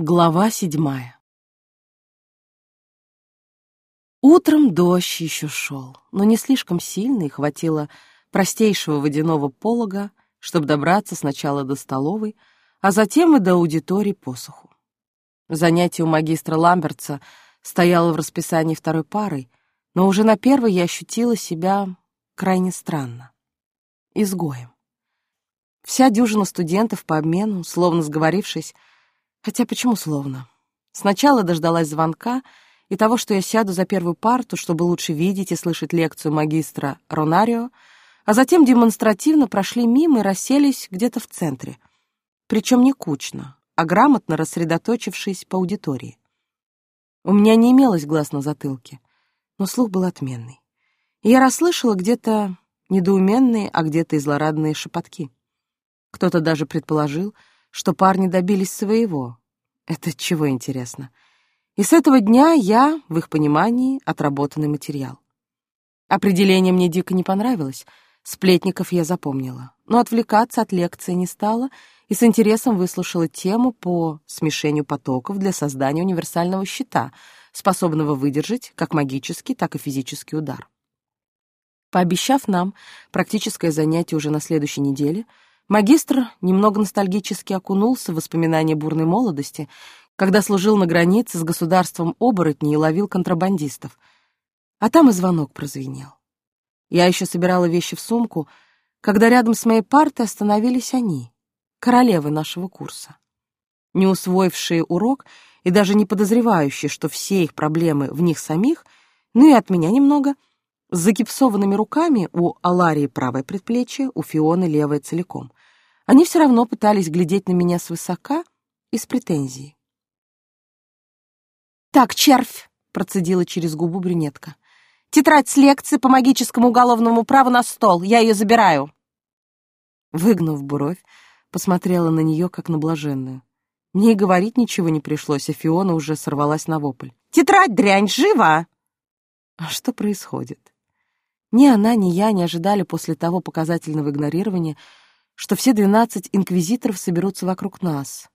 Глава седьмая Утром дождь еще шел, но не слишком сильный, хватило простейшего водяного полога, чтобы добраться сначала до столовой, а затем и до аудитории посуху. Занятие у магистра Ламбертса стояло в расписании второй парой, но уже на первой я ощутила себя крайне странно. Изгоем. Вся дюжина студентов по обмену, словно сговорившись, Хотя почему словно? Сначала дождалась звонка и того, что я сяду за первую парту, чтобы лучше видеть и слышать лекцию магистра Ронарио, а затем демонстративно прошли мимо и расселись где-то в центре. Причем не кучно, а грамотно рассредоточившись по аудитории. У меня не имелось глаз на затылке, но слух был отменный. И я расслышала где-то недоуменные, а где-то и злорадные шепотки. Кто-то даже предположил, что парни добились своего. Это чего интересно? И с этого дня я, в их понимании, отработанный материал. Определение мне дико не понравилось, сплетников я запомнила, но отвлекаться от лекции не стала и с интересом выслушала тему по смешению потоков для создания универсального щита, способного выдержать как магический, так и физический удар. Пообещав нам практическое занятие уже на следующей неделе, Магистр немного ностальгически окунулся в воспоминания бурной молодости, когда служил на границе с государством оборотней и ловил контрабандистов. А там и звонок прозвенел. Я еще собирала вещи в сумку, когда рядом с моей партой остановились они, королевы нашего курса. Не усвоившие урок и даже не подозревающие, что все их проблемы в них самих, ну и от меня немного — с загипсованными руками у Аларии правое предплечье, у Фионы левое целиком. Они все равно пытались глядеть на меня свысока и с претензией. «Так, червь!» — процедила через губу брюнетка. «Тетрадь с лекции по магическому уголовному праву на стол. Я ее забираю!» Выгнув бровь, посмотрела на нее, как на блаженную. Мне и говорить ничего не пришлось, а Фиона уже сорвалась на вопль. «Тетрадь, дрянь, жива!» А что происходит? Ни она, ни я не ожидали после того показательного игнорирования, что все двенадцать инквизиторов соберутся вокруг нас,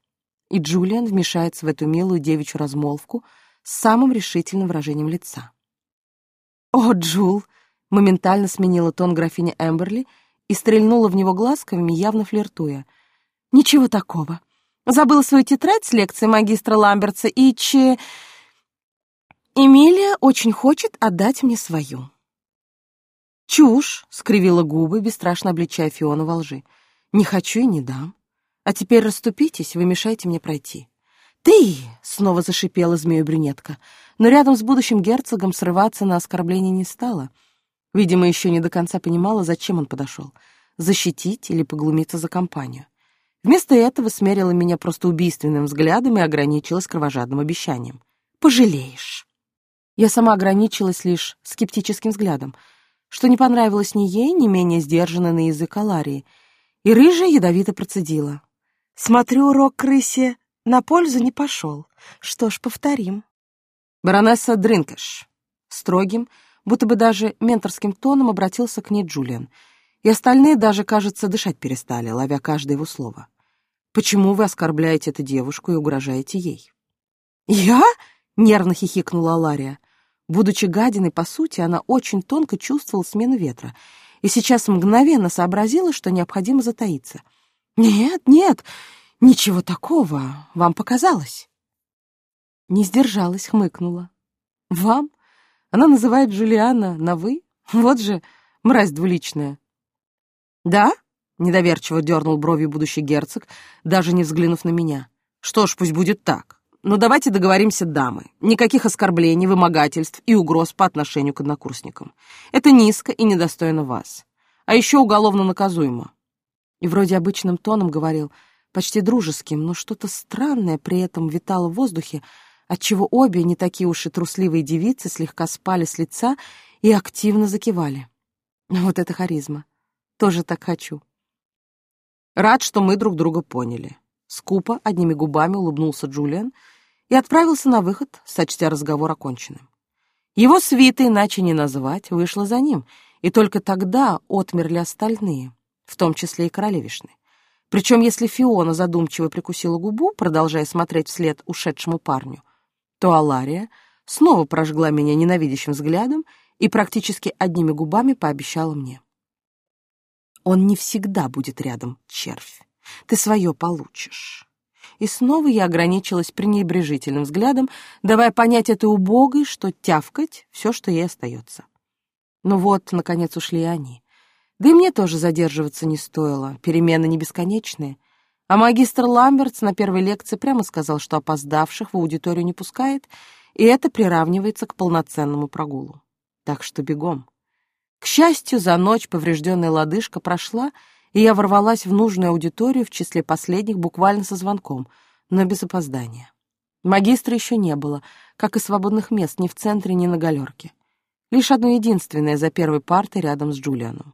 и Джулиан вмешается в эту милую девичью размолвку с самым решительным выражением лица. «О, Джул!» — моментально сменила тон графиня Эмберли и стрельнула в него глазками, явно флиртуя. «Ничего такого. Забыла свою тетрадь с лекции магистра Ламбертса и че... Эмилия очень хочет отдать мне свою». «Чушь!» — скривила губы, бесстрашно обличая Фиону во лжи. «Не хочу и не дам. А теперь расступитесь, вы мешаете мне пройти». «Ты!» — снова зашипела змею-брюнетка, но рядом с будущим герцогом срываться на оскорбление не стала. Видимо, еще не до конца понимала, зачем он подошел — защитить или поглумиться за компанию. Вместо этого смерила меня просто убийственным взглядом и ограничилась кровожадным обещанием. «Пожалеешь!» Я сама ограничилась лишь скептическим взглядом — что не понравилось ни ей, ни менее сдержанно на язык Аларии, и рыжая ядовито процедила. «Смотрю, урок крысе на пользу не пошел. Что ж, повторим». «Баронесса Дринкеш», строгим, будто бы даже менторским тоном обратился к ней Джулиан, и остальные даже, кажется, дышать перестали, ловя каждое его слово. «Почему вы оскорбляете эту девушку и угрожаете ей?» «Я?» — нервно хихикнула Алария. Будучи гадиной, по сути, она очень тонко чувствовала смену ветра и сейчас мгновенно сообразила, что необходимо затаиться. «Нет, нет, ничего такого, вам показалось». Не сдержалась, хмыкнула. «Вам?» Она называет Джулиана на «вы»? Вот же мразь двуличная. «Да?» — недоверчиво дернул бровью будущий герцог, даже не взглянув на меня. «Что ж, пусть будет так. Но давайте договоримся, дамы. Никаких оскорблений, вымогательств и угроз по отношению к однокурсникам. Это низко и недостойно вас. А еще уголовно наказуемо. И вроде обычным тоном говорил, почти дружеским, но что-то странное при этом витало в воздухе, отчего обе, не такие уж и трусливые девицы, слегка спали с лица и активно закивали. Вот это харизма. Тоже так хочу. Рад, что мы друг друга поняли. Скупо, одними губами улыбнулся Джулиан — и отправился на выход, сочтя разговор оконченным. Его свита, иначе не назвать, вышла за ним, и только тогда отмерли остальные, в том числе и королевишны. Причем, если Фиона задумчиво прикусила губу, продолжая смотреть вслед ушедшему парню, то Алария снова прожгла меня ненавидящим взглядом и практически одними губами пообещала мне. «Он не всегда будет рядом, червь. Ты свое получишь». И снова я ограничилась пренебрежительным взглядом, давая понять этой убогой, что тявкать — все, что ей остается. Ну вот, наконец, ушли они. Да и мне тоже задерживаться не стоило, перемены не бесконечные. А магистр Ламбертс на первой лекции прямо сказал, что опоздавших в аудиторию не пускает, и это приравнивается к полноценному прогулу. Так что бегом. К счастью, за ночь поврежденная лодыжка прошла, и я ворвалась в нужную аудиторию в числе последних буквально со звонком, но без опоздания. Магистра еще не было, как и свободных мест ни в центре, ни на галерке. Лишь одно единственное за первой партой рядом с Джулианом.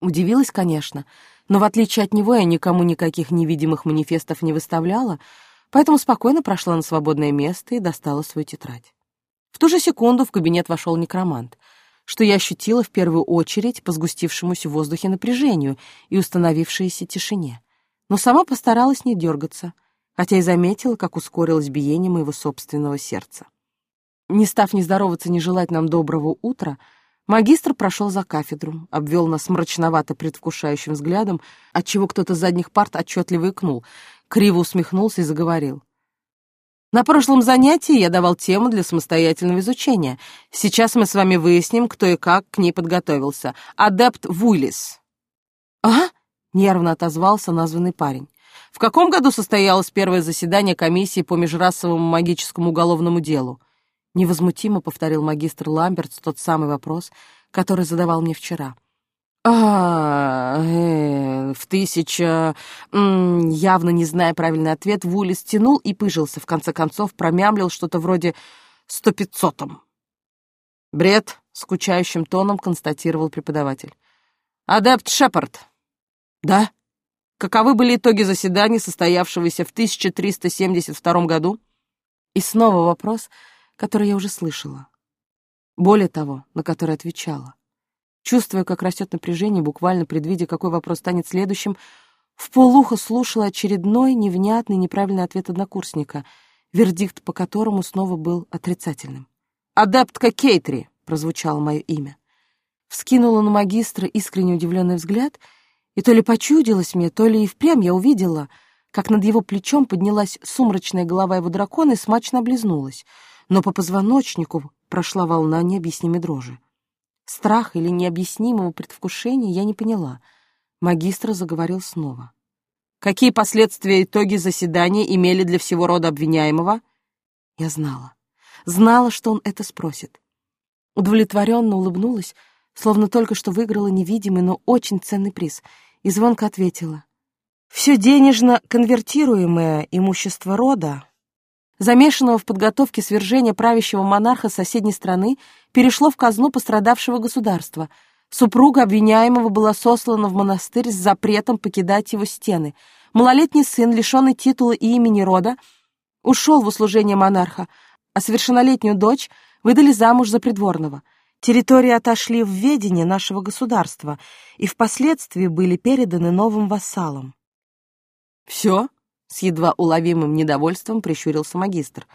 Удивилась, конечно, но в отличие от него я никому никаких невидимых манифестов не выставляла, поэтому спокойно прошла на свободное место и достала свою тетрадь. В ту же секунду в кабинет вошел некромант, что я ощутила в первую очередь по сгустившемуся в воздухе напряжению и установившейся тишине. Но сама постаралась не дергаться, хотя и заметила, как ускорилось биение моего собственного сердца. Не став ни здороваться, ни желать нам доброго утра, магистр прошел за кафедру, обвел нас мрачновато предвкушающим взглядом, отчего кто-то с задних парт отчетливо икнул, криво усмехнулся и заговорил. На прошлом занятии я давал тему для самостоятельного изучения. Сейчас мы с вами выясним, кто и как к ней подготовился. Адепт Вуйлис. «А?» — нервно отозвался названный парень. «В каком году состоялось первое заседание комиссии по межрасовому магическому уголовному делу?» Невозмутимо повторил магистр Ламбертс тот самый вопрос, который задавал мне вчера. А, э, в тысяча... явно не зная правильный ответ, Вули стянул и пыжился, в конце концов промямлил что-то вроде «сто пятьсотом». «Бред», — скучающим тоном констатировал преподаватель. «Адепт Шепард». «Да?» Каковы были итоги заседания, состоявшегося в 1372 году? И снова вопрос, который я уже слышала. Более того, на который отвечала. Чувствуя, как растет напряжение, буквально предвидя, какой вопрос станет следующим, в полухо слушала очередной невнятный неправильный ответ однокурсника, вердикт по которому снова был отрицательным. «Адептка Кейтри!» — прозвучало мое имя. Вскинула на магистра искренне удивленный взгляд, и то ли почудилось мне, то ли и впрямь я увидела, как над его плечом поднялась сумрачная голова его дракона и смачно облизнулась, но по позвоночнику прошла волна необъяснимой дрожи. Страх или необъяснимого предвкушения я не поняла. Магистр заговорил снова. «Какие последствия итоги заседания имели для всего рода обвиняемого?» Я знала. Знала, что он это спросит. Удовлетворенно улыбнулась, словно только что выиграла невидимый, но очень ценный приз, и звонко ответила. «Все денежно конвертируемое имущество рода замешанного в подготовке свержения правящего монарха соседней страны, перешло в казну пострадавшего государства. Супруга обвиняемого была сослана в монастырь с запретом покидать его стены. Малолетний сын, лишенный титула и имени рода, ушел в услужение монарха, а совершеннолетнюю дочь выдали замуж за придворного. Территории отошли в ведение нашего государства и впоследствии были переданы новым вассалам. «Все?» С едва уловимым недовольством прищурился магистр,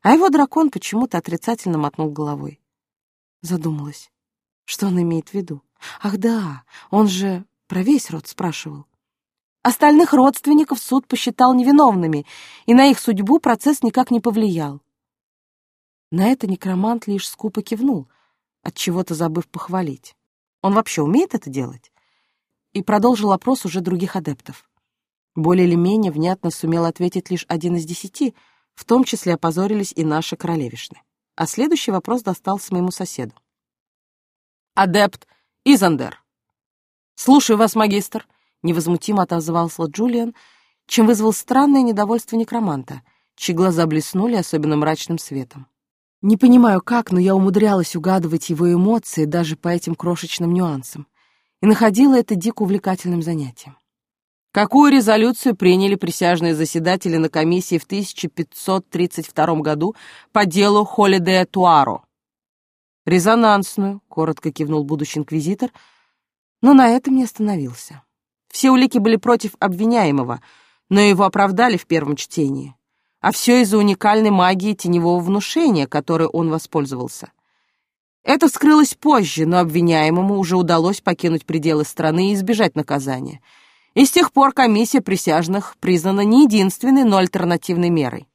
а его дракон почему-то отрицательно мотнул головой. Задумалась. Что он имеет в виду? Ах да, он же про весь род спрашивал. Остальных родственников суд посчитал невиновными, и на их судьбу процесс никак не повлиял. На это некромант лишь скупо кивнул, от чего-то забыв похвалить. Он вообще умеет это делать? И продолжил опрос уже других адептов. Более или менее внятно сумел ответить лишь один из десяти, в том числе опозорились и наши королевишны. А следующий вопрос достался моему соседу. «Адепт Изандер!» «Слушаю вас, магистр!» — невозмутимо отозвался Джулиан, чем вызвал странное недовольство некроманта, чьи глаза блеснули особенно мрачным светом. Не понимаю как, но я умудрялась угадывать его эмоции даже по этим крошечным нюансам и находила это дико увлекательным занятием. Какую резолюцию приняли присяжные заседатели на комиссии в 1532 году по делу Холидея Туаро? Резонансную, коротко кивнул будущий инквизитор, но на этом не остановился. Все улики были против обвиняемого, но его оправдали в первом чтении. А все из-за уникальной магии теневого внушения, которой он воспользовался. Это вскрылось позже, но обвиняемому уже удалось покинуть пределы страны и избежать наказания. И с тех пор комиссия присяжных признана не единственной, но альтернативной мерой.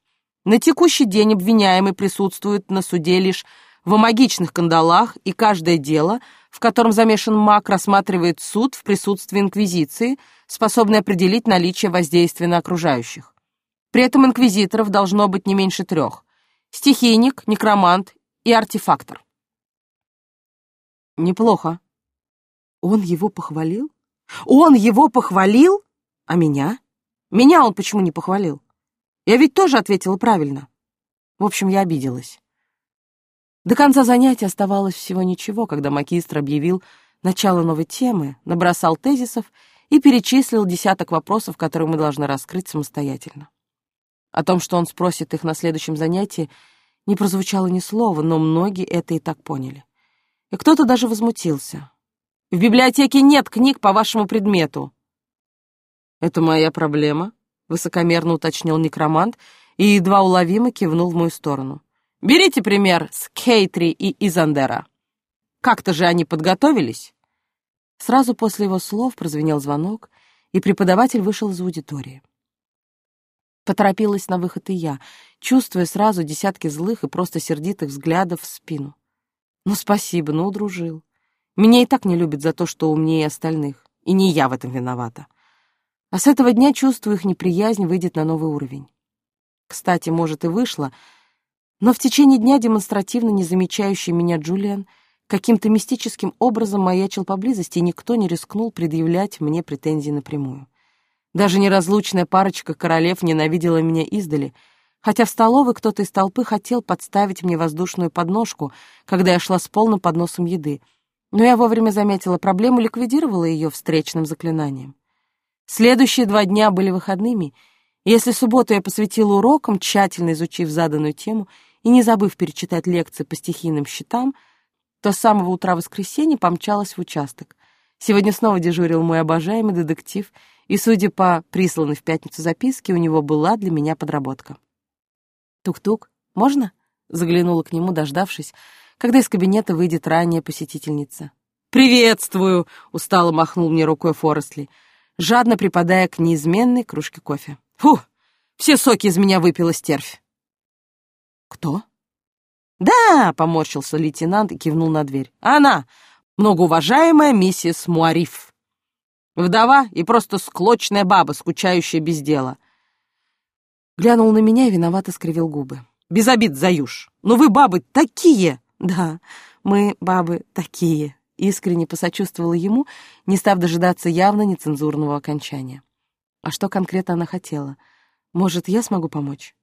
На текущий день обвиняемый присутствует на суде лишь в магичных кандалах, и каждое дело, в котором замешан маг, рассматривает суд в присутствии инквизиции, способной определить наличие воздействия на окружающих. При этом инквизиторов должно быть не меньше трех. Стихийник, некромант и артефактор. Неплохо. Он его похвалил? Он его похвалил? А меня? Меня он почему не похвалил? Я ведь тоже ответила правильно. В общем, я обиделась. До конца занятия оставалось всего ничего, когда магистр объявил начало новой темы, набросал тезисов и перечислил десяток вопросов, которые мы должны раскрыть самостоятельно. О том, что он спросит их на следующем занятии, не прозвучало ни слова, но многие это и так поняли. И кто-то даже возмутился. «В библиотеке нет книг по вашему предмету». «Это моя проблема», — высокомерно уточнил некромант и едва уловимо кивнул в мою сторону. «Берите пример с Кейтри и Изандера. Как-то же они подготовились?» Сразу после его слов прозвенел звонок, и преподаватель вышел из аудитории. Поторопилась на выход и я, чувствуя сразу десятки злых и просто сердитых взглядов в спину. Ну, спасибо, ну, удружил. Меня и так не любят за то, что умнее остальных. И не я в этом виновата. А с этого дня, чувствую, их неприязнь выйдет на новый уровень. Кстати, может, и вышло, но в течение дня демонстративно не замечающий меня Джулиан каким-то мистическим образом маячил поблизости, и никто не рискнул предъявлять мне претензии напрямую. Даже неразлучная парочка королев ненавидела меня издали — хотя в столовой кто-то из толпы хотел подставить мне воздушную подножку, когда я шла с полным подносом еды, но я вовремя заметила проблему, ликвидировала ее встречным заклинанием. Следующие два дня были выходными, и если субботу я посвятила урокам, тщательно изучив заданную тему и не забыв перечитать лекции по стихийным счетам, то с самого утра воскресенья помчалась в участок. Сегодня снова дежурил мой обожаемый детектив, и, судя по присланной в пятницу записке, у него была для меня подработка. «Тук-тук, можно?» — заглянула к нему, дождавшись, когда из кабинета выйдет ранняя посетительница. «Приветствую!» — устало махнул мне рукой Форестли, жадно припадая к неизменной кружке кофе. «Фу! Все соки из меня выпила стервь!» «Кто?» «Да!» — поморщился лейтенант и кивнул на дверь. «Она! Многоуважаемая миссис Муариф!» Вдова и просто склочная баба, скучающая без дела. Глянул на меня и виновато скривил губы. «Без обид, Заюш, но вы, бабы, такие!» «Да, мы, бабы, такие!» Искренне посочувствовала ему, не став дожидаться явно нецензурного окончания. А что конкретно она хотела? Может, я смогу помочь?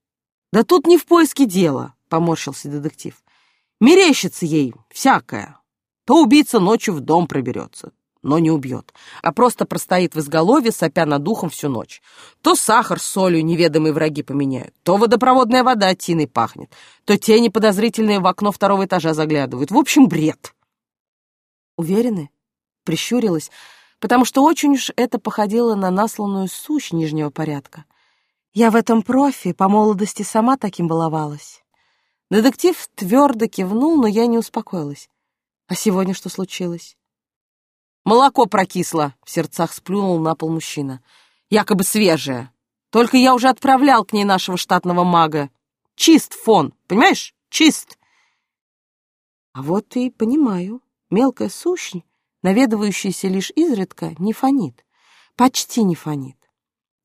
«Да тут не в поиске дела», — поморщился детектив. «Мерещится ей всякое. То убийца ночью в дом проберется, но не убьет, а просто простоит в изголовье, сопя над духом всю ночь. То сахар с солью неведомые враги поменяют, то водопроводная вода тиной пахнет, то тени подозрительные в окно второго этажа заглядывают. В общем, бред. Уверены? Прищурилась, потому что очень уж это походило на насланную сущь нижнего порядка. Я в этом профи, по молодости сама таким баловалась. Детектив твердо кивнул, но я не успокоилась. А сегодня что случилось? Молоко прокисло, в сердцах сплюнул на пол мужчина. Якобы свежее. Только я уже отправлял к ней нашего штатного мага. Чист фон, понимаешь? Чист. А вот и понимаю. Мелкая сущь, наведывающаяся лишь изредка, не фонит. Почти не фонит.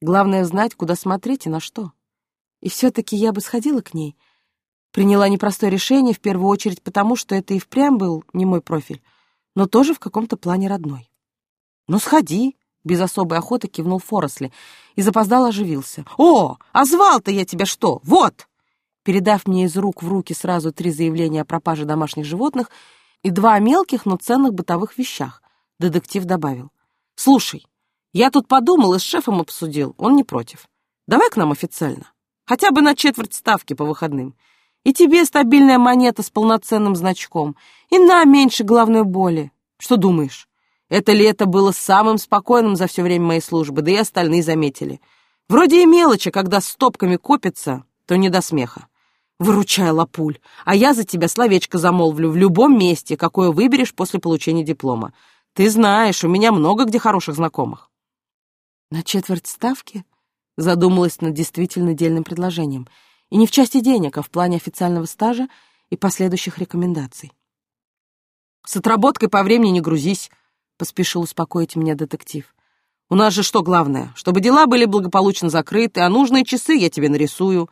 Главное знать, куда смотреть и на что. И все-таки я бы сходила к ней. Приняла непростое решение, в первую очередь потому, что это и впрямь был не мой профиль но тоже в каком-то плане родной. «Ну, сходи!» — без особой охоты кивнул Форосли и запоздал оживился. «О, а звал-то я тебя что? Вот!» Передав мне из рук в руки сразу три заявления о пропаже домашних животных и два мелких, но ценных бытовых вещах, детектив добавил. «Слушай, я тут подумал и с шефом обсудил, он не против. Давай к нам официально, хотя бы на четверть ставки по выходным. И тебе стабильная монета с полноценным значком, и на меньше головной боли. Что думаешь? Это лето было самым спокойным за все время моей службы, да и остальные заметили. Вроде и мелочи, когда стопками копится, то не до смеха. Выручай, Лапуль, а я за тебя словечко замолвлю в любом месте, какое выберешь после получения диплома. Ты знаешь, у меня много где хороших знакомых. На четверть ставки задумалась над действительно дельным предложением. И не в части денег, а в плане официального стажа и последующих рекомендаций. «С отработкой по времени не грузись», — поспешил успокоить меня детектив. «У нас же что главное? Чтобы дела были благополучно закрыты, а нужные часы я тебе нарисую.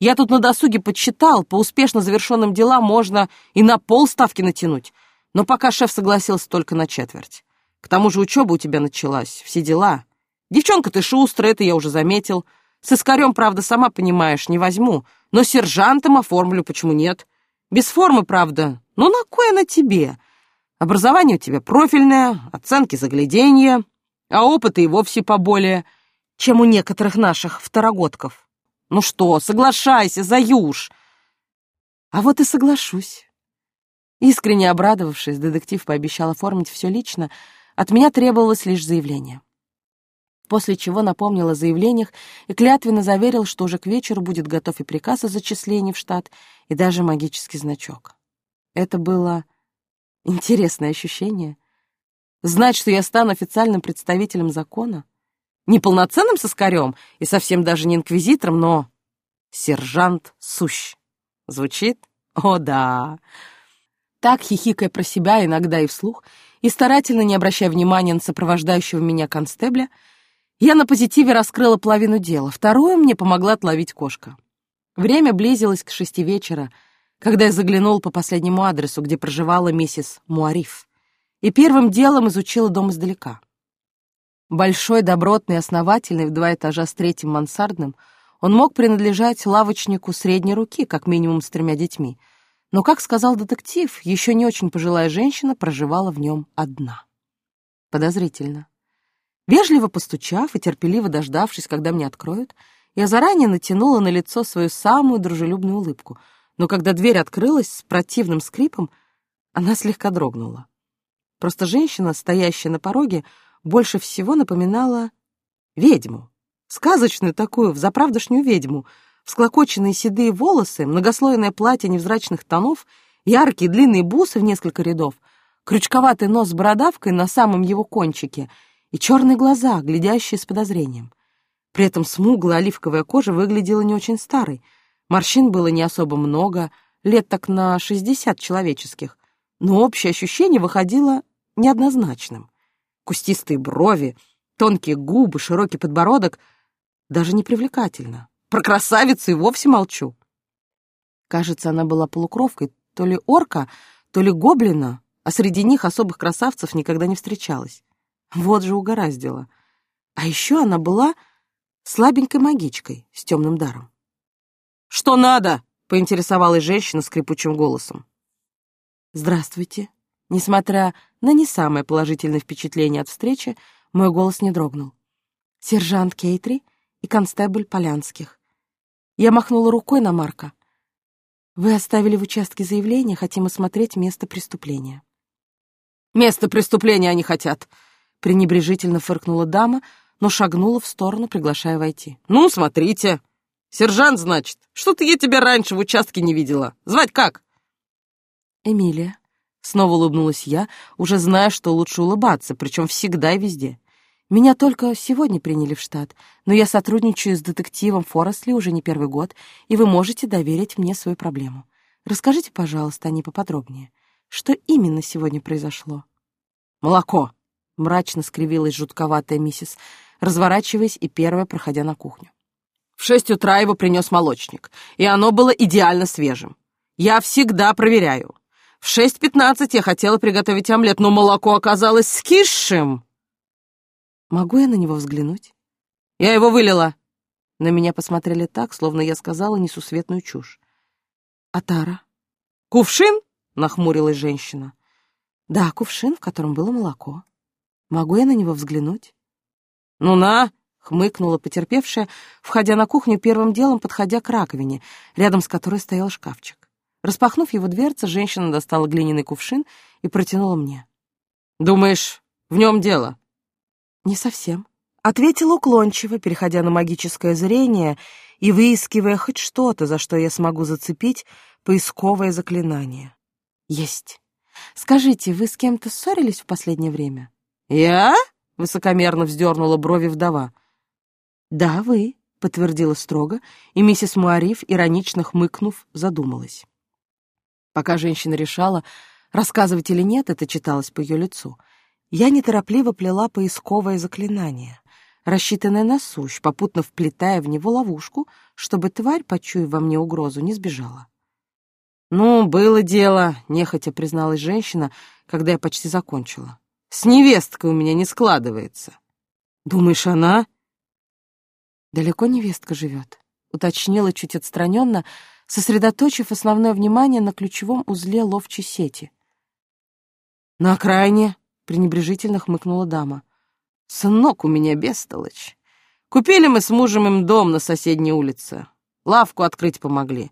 Я тут на досуге подсчитал, по успешно завершенным делам можно и на полставки натянуть, но пока шеф согласился только на четверть. К тому же учеба у тебя началась, все дела. Девчонка ты шустрая, это я уже заметил. С искарем, правда, сама понимаешь, не возьму, но сержантом оформлю, почему нет? Без формы, правда, но на кое она тебе? Образование у тебя профильное, оценки загляденья, а опыта и вовсе поболее, чем у некоторых наших второгодков. Ну что, соглашайся, Заюш!» «А вот и соглашусь». Искренне обрадовавшись, детектив пообещал оформить все лично, от меня требовалось лишь заявление. После чего напомнил о заявлениях и клятвенно заверил, что уже к вечеру будет готов и приказ о зачислении в штат, и даже магический значок. Это было интересное ощущение. Знать, что я стану официальным представителем закона — не полноценным соскарем и совсем даже не инквизитором, но сержант Сущ. Звучит? О, да. Так, хихикая про себя, иногда и вслух, и старательно не обращая внимания на сопровождающего меня констебля, я на позитиве раскрыла половину дела, вторую мне помогла отловить кошка. Время близилось к шести вечера, когда я заглянул по последнему адресу, где проживала миссис Муариф, и первым делом изучила дом издалека — Большой, добротный, основательный, в два этажа с третьим мансардным, он мог принадлежать лавочнику средней руки, как минимум с тремя детьми. Но, как сказал детектив, еще не очень пожилая женщина проживала в нем одна. Подозрительно. Вежливо постучав и терпеливо дождавшись, когда мне откроют, я заранее натянула на лицо свою самую дружелюбную улыбку, но когда дверь открылась с противным скрипом, она слегка дрогнула. Просто женщина, стоящая на пороге, больше всего напоминала ведьму. Сказочную такую, взаправдошнюю ведьму. Всклокоченные седые волосы, многослойное платье невзрачных тонов, яркие длинные бусы в несколько рядов, крючковатый нос с бородавкой на самом его кончике и черные глаза, глядящие с подозрением. При этом смуглая оливковая кожа выглядела не очень старой. Морщин было не особо много, лет так на шестьдесят человеческих, но общее ощущение выходило неоднозначным кустистые брови, тонкие губы, широкий подбородок. Даже не привлекательно. Про красавицу и вовсе молчу. Кажется, она была полукровкой, то ли орка, то ли гоблина, а среди них особых красавцев никогда не встречалась. Вот же угораздило. А еще она была слабенькой магичкой с темным даром. «Что надо?» — поинтересовалась женщина скрипучим голосом. «Здравствуйте», Несмотря на не самое положительное впечатление от встречи, мой голос не дрогнул. Сержант Кейтри и констебль Полянских. Я махнула рукой на Марка. «Вы оставили в участке заявление, хотим осмотреть место преступления». «Место преступления они хотят!» Пренебрежительно фыркнула дама, но шагнула в сторону, приглашая войти. «Ну, смотрите! Сержант, значит! Что-то я тебя раньше в участке не видела. Звать как?» «Эмилия», Снова улыбнулась я, уже зная, что лучше улыбаться, причем всегда и везде. Меня только сегодня приняли в штат, но я сотрудничаю с детективом Форесли уже не первый год, и вы можете доверить мне свою проблему. Расскажите, пожалуйста, о ней поподробнее. Что именно сегодня произошло? Молоко! Мрачно скривилась жутковатая миссис, разворачиваясь и первая проходя на кухню. В шесть утра его принес молочник, и оно было идеально свежим. Я всегда проверяю. В шесть пятнадцать я хотела приготовить омлет, но молоко оказалось скисшим. Могу я на него взглянуть? Я его вылила. На меня посмотрели так, словно я сказала несусветную чушь. А Тара? Кувшин? Нахмурилась женщина. Да, кувшин, в котором было молоко. Могу я на него взглянуть? Ну на, хмыкнула потерпевшая, входя на кухню первым делом, подходя к раковине, рядом с которой стоял шкафчик. Распахнув его дверцы, женщина достала глиняный кувшин и протянула мне. «Думаешь, В нем дело». «Не совсем», — ответила уклончиво, переходя на магическое зрение и выискивая хоть что-то, за что я смогу зацепить поисковое заклинание. «Есть. Скажите, вы с кем-то ссорились в последнее время?» «Я?» — высокомерно вздернула брови вдова. «Да, вы», — подтвердила строго, и миссис Муариф, иронично хмыкнув, задумалась. Пока женщина решала, рассказывать или нет, это читалось по ее лицу, я неторопливо плела поисковое заклинание, рассчитанное на сущ, попутно вплетая в него ловушку, чтобы тварь, почуяв во мне угрозу, не сбежала. «Ну, было дело», — нехотя призналась женщина, когда я почти закончила. «С невесткой у меня не складывается». «Думаешь, она?» «Далеко невестка живет», — уточнила чуть отстраненно, сосредоточив основное внимание на ключевом узле ловчей сети. «На окраине», — пренебрежительно хмыкнула дама. «Сынок у меня бестолочь. Купили мы с мужем им дом на соседней улице. Лавку открыть помогли.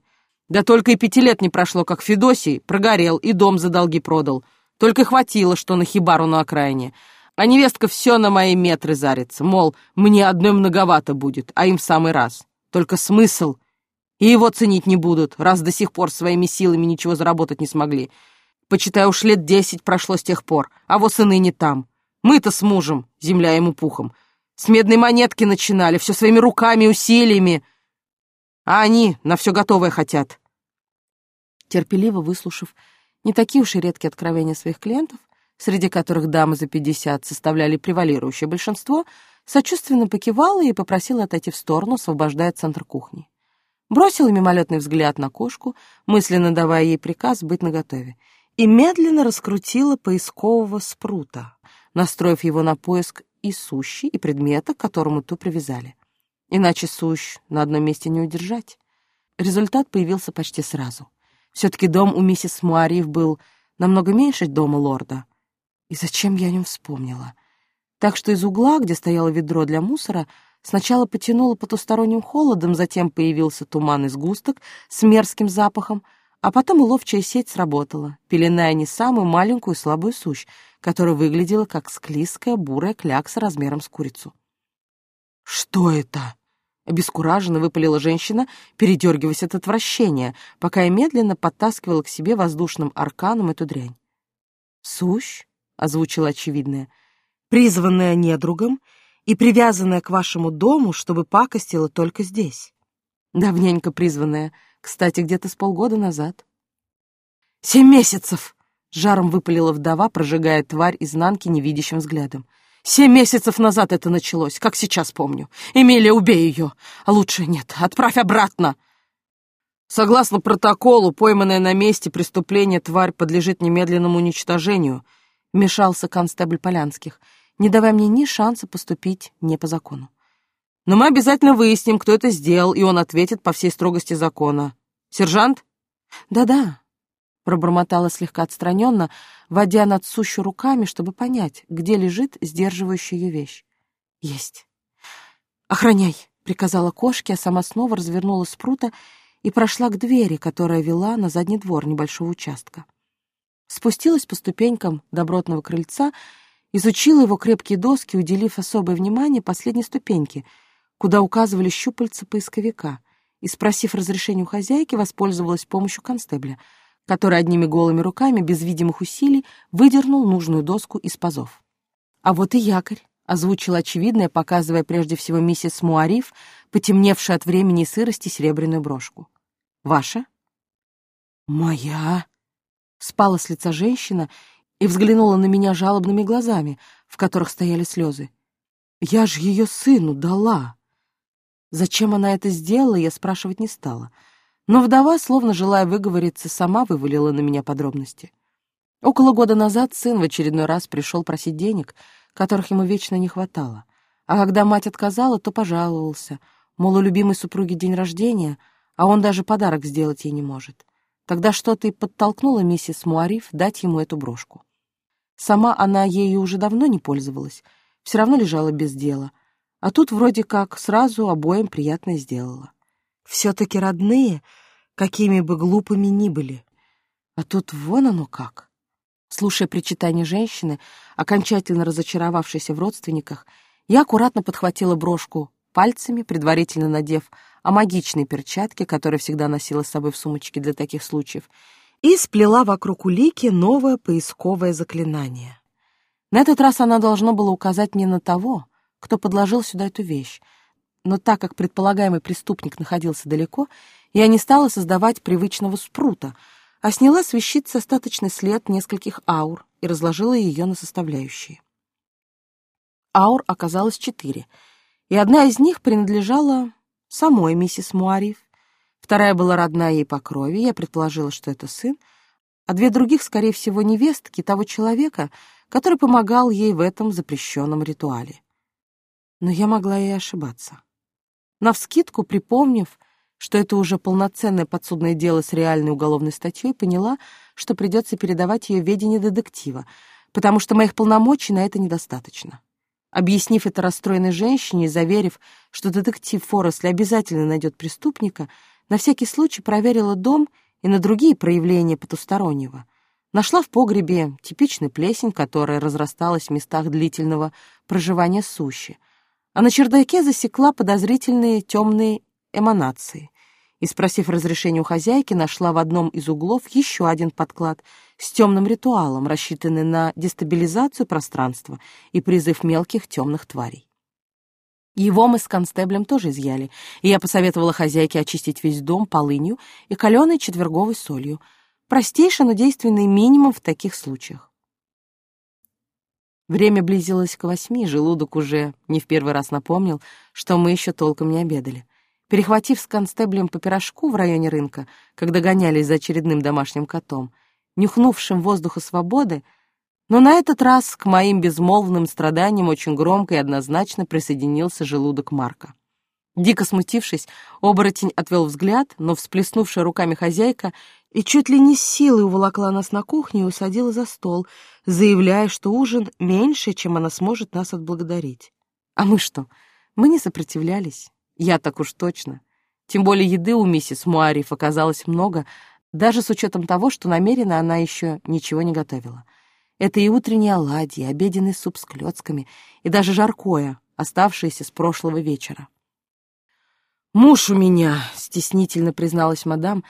Да только и пяти лет не прошло, как Федосий прогорел и дом за долги продал. Только хватило, что на хибару на окраине. А невестка все на мои метры зарится, мол, мне одной многовато будет, а им в самый раз. Только смысл? И его ценить не будут, раз до сих пор своими силами ничего заработать не смогли. Почитай, уж лет десять прошло с тех пор, а вот сыны не там. Мы-то с мужем, земля ему пухом, с медной монетки начинали, все своими руками, усилиями. А они на все готовое хотят. Терпеливо выслушав не такие уж и редкие откровения своих клиентов, среди которых дамы за пятьдесят составляли превалирующее большинство, сочувственно покивала и попросила отойти в сторону, освобождая центр кухни. Бросила мимолетный взгляд на кошку, мысленно давая ей приказ быть наготове, и медленно раскрутила поискового спрута, настроив его на поиск и сущи, и предмета, к которому ту привязали. Иначе сущ на одном месте не удержать. Результат появился почти сразу. Все-таки дом у миссис Муариев был намного меньше дома лорда, и зачем я о нем вспомнила? Так что из угла, где стояло ведро для мусора, сначала потянуло потусторонним холодом, затем появился туман из густок с мерзким запахом, а потом и ловчая сеть сработала, пеленая не самую маленькую слабую сущ, которая выглядела как склизкая бурая клякса размером с курицу. «Что это?» — обескураженно выпалила женщина, передергиваясь от отвращения, пока я медленно подтаскивала к себе воздушным арканом эту дрянь. «Сущ?» озвучила очевидное, призванная недругом и привязанная к вашему дому, чтобы пакостила только здесь. Давненько призванная, кстати, где-то с полгода назад. «Семь месяцев!» — жаром выпалила вдова, прожигая тварь изнанки невидящим взглядом. «Семь месяцев назад это началось, как сейчас помню. Эмилия, убей ее! А лучше нет, отправь обратно!» Согласно протоколу, пойманное на месте преступление тварь подлежит немедленному уничтожению — вмешался констебль Полянских, не давая мне ни шанса поступить не по закону. «Но мы обязательно выясним, кто это сделал, и он ответит по всей строгости закона. Сержант?» «Да-да», — пробормотала слегка отстраненно, водя над сущу руками, чтобы понять, где лежит сдерживающая ее вещь. «Есть». «Охраняй», — приказала кошке, а сама снова развернула спрута и прошла к двери, которая вела на задний двор небольшого участка спустилась по ступенькам добротного крыльца, изучила его крепкие доски, уделив особое внимание последней ступеньке, куда указывали щупальца поисковика, и, спросив разрешения у хозяйки, воспользовалась помощью констебля, который одними голыми руками, без видимых усилий, выдернул нужную доску из пазов. «А вот и якорь», — озвучила очевидное, показывая прежде всего миссис Муариф, потемневшая от времени и сырости серебряную брошку. «Ваша?» «Моя?» Спала с лица женщина и взглянула на меня жалобными глазами, в которых стояли слезы. «Я ж ее сыну дала!» Зачем она это сделала, я спрашивать не стала. Но вдова, словно желая выговориться, сама вывалила на меня подробности. Около года назад сын в очередной раз пришел просить денег, которых ему вечно не хватало. А когда мать отказала, то пожаловался, мол, у любимой супруги день рождения, а он даже подарок сделать ей не может. Тогда что-то и подтолкнула миссис Муариф дать ему эту брошку. Сама она ею уже давно не пользовалась, все равно лежала без дела. А тут вроде как сразу обоим приятное сделала. Все-таки родные, какими бы глупыми ни были. А тут вон оно как. Слушая причитания женщины, окончательно разочаровавшейся в родственниках, я аккуратно подхватила брошку пальцами, предварительно надев амагичные перчатки, которые всегда носила с собой в сумочке для таких случаев, и сплела вокруг улики новое поисковое заклинание. На этот раз она должно было указать мне на того, кто подложил сюда эту вещь, но так как предполагаемый преступник находился далеко, я не стала создавать привычного спрута — а сняла с вещицы остаточный след нескольких аур и разложила ее на составляющие. Аур оказалось четыре, и одна из них принадлежала самой миссис Муариф, вторая была родная ей по крови, я предположила, что это сын, а две других, скорее всего, невестки того человека, который помогал ей в этом запрещенном ритуале. Но я могла и ошибаться. Навскидку, припомнив, что это уже полноценное подсудное дело с реальной уголовной статьей, поняла, что придется передавать ее ведение детектива, потому что моих полномочий на это недостаточно. Объяснив это расстроенной женщине и заверив, что детектив Форесли обязательно найдет преступника, на всякий случай проверила дом и на другие проявления потустороннего. Нашла в погребе типичный плесень, которая разрасталась в местах длительного проживания суши, а на чердаке засекла подозрительные темные эманации и, спросив разрешения у хозяйки, нашла в одном из углов еще один подклад с темным ритуалом, рассчитанный на дестабилизацию пространства и призыв мелких темных тварей. Его мы с констеблем тоже изъяли, и я посоветовала хозяйке очистить весь дом полынью и каленой четверговой солью. Простейший, но действенный минимум в таких случаях. Время близилось к восьми, желудок уже не в первый раз напомнил, что мы еще толком не обедали. Перехватив с констеблем по пирожку в районе рынка, когда гонялись за очередным домашним котом, нюхнувшим воздуха свободы, но на этот раз к моим безмолвным страданиям очень громко и однозначно присоединился желудок Марка. Дико смутившись, оборотень отвел взгляд, но всплеснувшая руками хозяйка и чуть ли не силой уволокла нас на кухню и усадила за стол, заявляя, что ужин меньше, чем она сможет нас отблагодарить. А мы что? Мы не сопротивлялись. Я так уж точно. Тем более еды у миссис Муариф оказалось много, даже с учетом того, что намеренно она еще ничего не готовила. Это и утренние оладьи, обеденный суп с клетками, и даже жаркое, оставшееся с прошлого вечера. «Муж у меня», — стеснительно призналась мадам,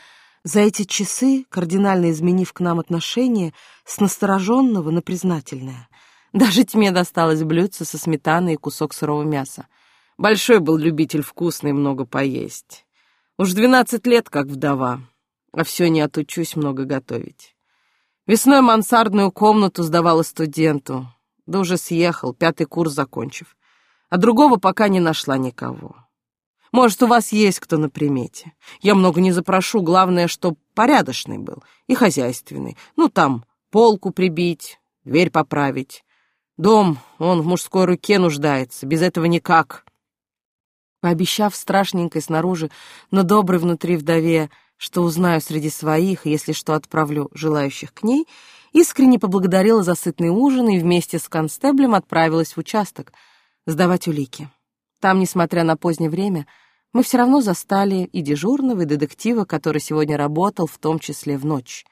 за эти часы, кардинально изменив к нам отношение, с настороженного на признательное. Даже тьме досталось блюдце со сметаной и кусок сырого мяса. Большой был любитель вкусно и много поесть. Уж двенадцать лет как вдова, а все не отучусь много готовить. Весной мансардную комнату сдавала студенту, да уже съехал, пятый курс закончив. А другого пока не нашла никого. Может, у вас есть кто на примете. Я много не запрошу, главное, чтоб порядочный был и хозяйственный. Ну, там, полку прибить, дверь поправить. Дом, он в мужской руке нуждается, без этого никак. Пообещав страшненькой снаружи, но доброй внутри вдове, что узнаю среди своих, если что отправлю желающих к ней, искренне поблагодарила за сытный ужин и вместе с констеблем отправилась в участок сдавать улики. Там, несмотря на позднее время, мы все равно застали и дежурного, и детектива, который сегодня работал, в том числе в ночь.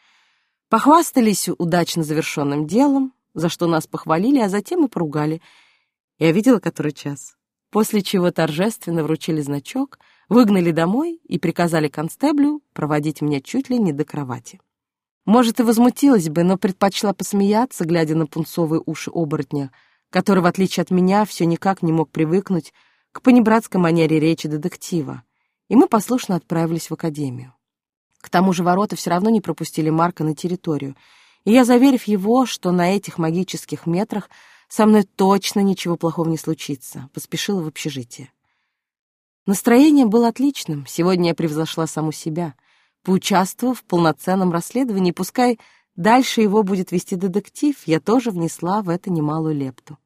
Похвастались удачно завершенным делом, за что нас похвалили, а затем и поругали. Я видела, который час после чего торжественно вручили значок, выгнали домой и приказали констеблю проводить меня чуть ли не до кровати. Может, и возмутилась бы, но предпочла посмеяться, глядя на пунцовые уши оборотня, который, в отличие от меня, все никак не мог привыкнуть к понебратской манере речи детектива, и мы послушно отправились в академию. К тому же ворота все равно не пропустили Марка на территорию, и я, заверив его, что на этих магических метрах со мной точно ничего плохого не случится. Поспешила в общежитие. Настроение было отличным. Сегодня я превзошла саму себя, поучаствовав в полноценном расследовании, пускай дальше его будет вести детектив, я тоже внесла в это немалую лепту.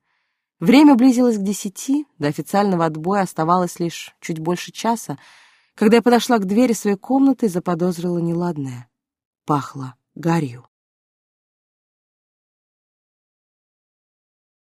Время близилось к десяти, до официального отбоя оставалось лишь чуть больше часа, когда я подошла к двери своей комнаты и заподозрила неладное. Пахло гарью.